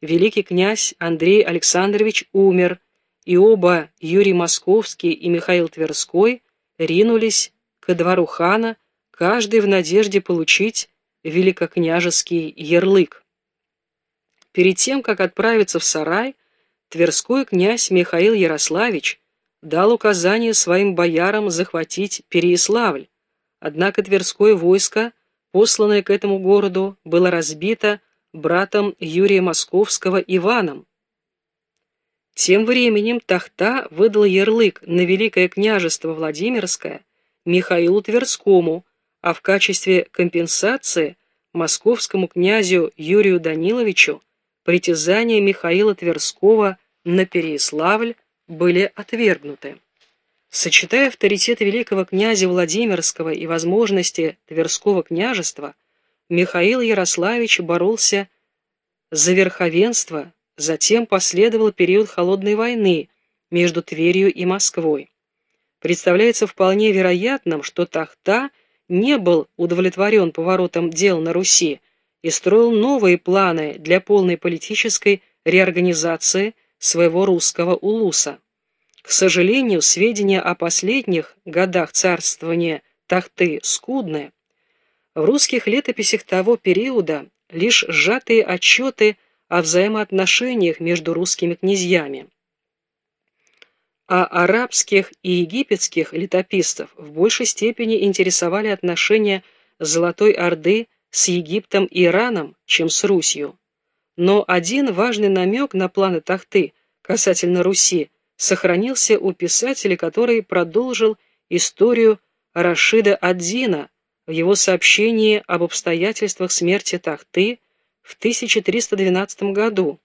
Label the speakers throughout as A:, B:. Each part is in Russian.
A: великий князь Андрей Александрович умер, и оба Юрий Московский и Михаил Тверской ринулись ко двору хана, каждый в надежде получить великокняжеский ярлык. Перед тем, как отправиться в сарай, Тверской князь Михаил Ярославич дал указание своим боярам захватить Переяславль, однако Тверское войско, посланное к этому городу, было разбито братом Юрия Московского Иваном. Тем временем Тахта выдал ярлык на Великое княжество Владимирское Михаилу Тверскому, а в качестве компенсации московскому князю Юрию Даниловичу притязания Михаила Тверского на Переяславль были отвергнуты. Сочетая авторитет великого князя Владимирского и возможности Тверского княжества, Михаил Ярославич боролся за верховенство, затем последовал период холодной войны между Тверью и Москвой. Представляется вполне вероятным, что Тахта не был удовлетворен поворотом дел на Руси и строил новые планы для полной политической реорганизации своего русского улуса. К сожалению, сведения о последних годах царствования Тахты скудны. В русских летописях того периода лишь сжатые отчеты о взаимоотношениях между русскими князьями. А арабских и египетских летописцев в большей степени интересовали отношения Золотой Орды с Египтом и Ираном, чем с Русью. Но один важный намек на планы Тахты касательно Руси сохранился у писателя, который продолжил историю Рашида Аддина, в его сообщении об обстоятельствах смерти Тахты в 1312 году.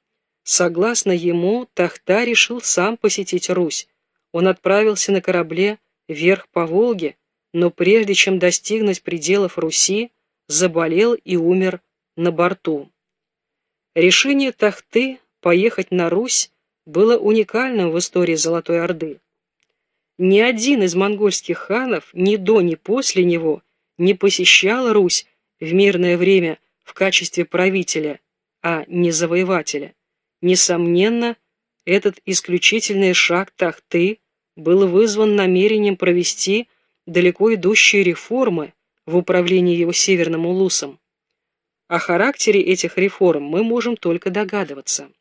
A: Согласно ему, Тахта решил сам посетить Русь. Он отправился на корабле вверх по Волге, но прежде чем достигнуть пределов Руси, заболел и умер на борту. Решение Тахты поехать на Русь было уникальным в истории Золотой Орды. Ни один из монгольских ханов ни до, ни после него не посещал Русь в мирное время в качестве правителя, а не завоевателя. Несомненно, этот исключительный шаг Тахты был вызван намерением провести далеко идущие реформы в управлении его северным улусом. О характере этих реформ мы можем только догадываться.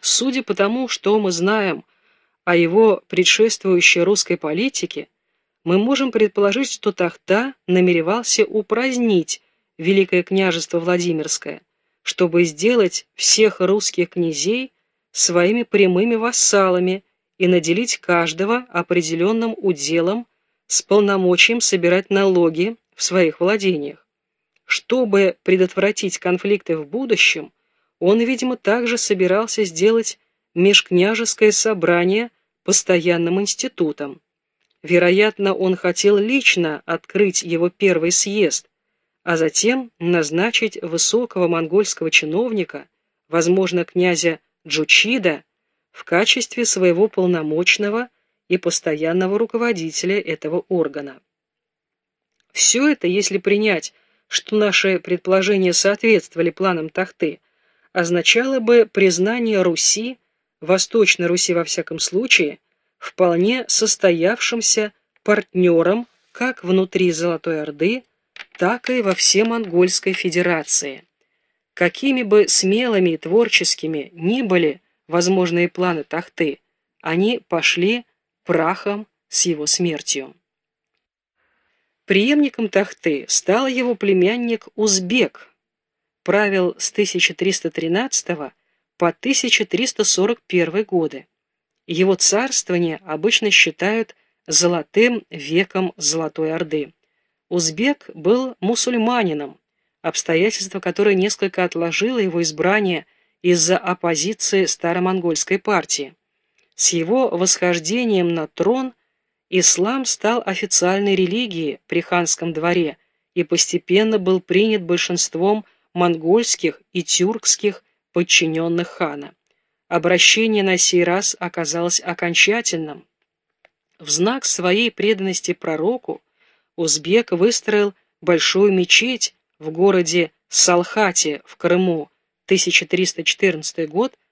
A: Судя по тому, что мы знаем о его предшествующей русской политике, мы можем предположить, что Тахта намеревался упразднить Великое княжество Владимирское, чтобы сделать всех русских князей своими прямыми вассалами и наделить каждого определенным уделом с полномочием собирать налоги в своих владениях. Чтобы предотвратить конфликты в будущем, он, видимо, также собирался сделать межкняжеское собрание постоянным институтом. Вероятно, он хотел лично открыть его первый съезд, а затем назначить высокого монгольского чиновника, возможно, князя Джучида, в качестве своего полномочного и постоянного руководителя этого органа. Все это, если принять, что наши предположения соответствовали планам Тахты, означало бы признание Руси, Восточной Руси во всяком случае, вполне состоявшимся партнером как внутри Золотой Орды, так и во всемонгольской федерации. Какими бы смелыми и творческими ни были возможные планы Тахты, они пошли прахом с его смертью. Приемником Тахты стал его племянник Узбек, правил с 1313 по 1341 годы. Его царствование обычно считают золотым веком Золотой Орды. Узбек был мусульманином, обстоятельство которое несколько отложило его избрание из-за оппозиции старомонгольской партии. С его восхождением на трон ислам стал официальной религией при ханском дворе и постепенно был принят большинством монгольских и тюркских подчиненных хана. Обращение на сей раз оказалось окончательным. В знак своей преданности пророку Узбек выстроил большую мечеть в городе Салхате в Крыму, 1314 год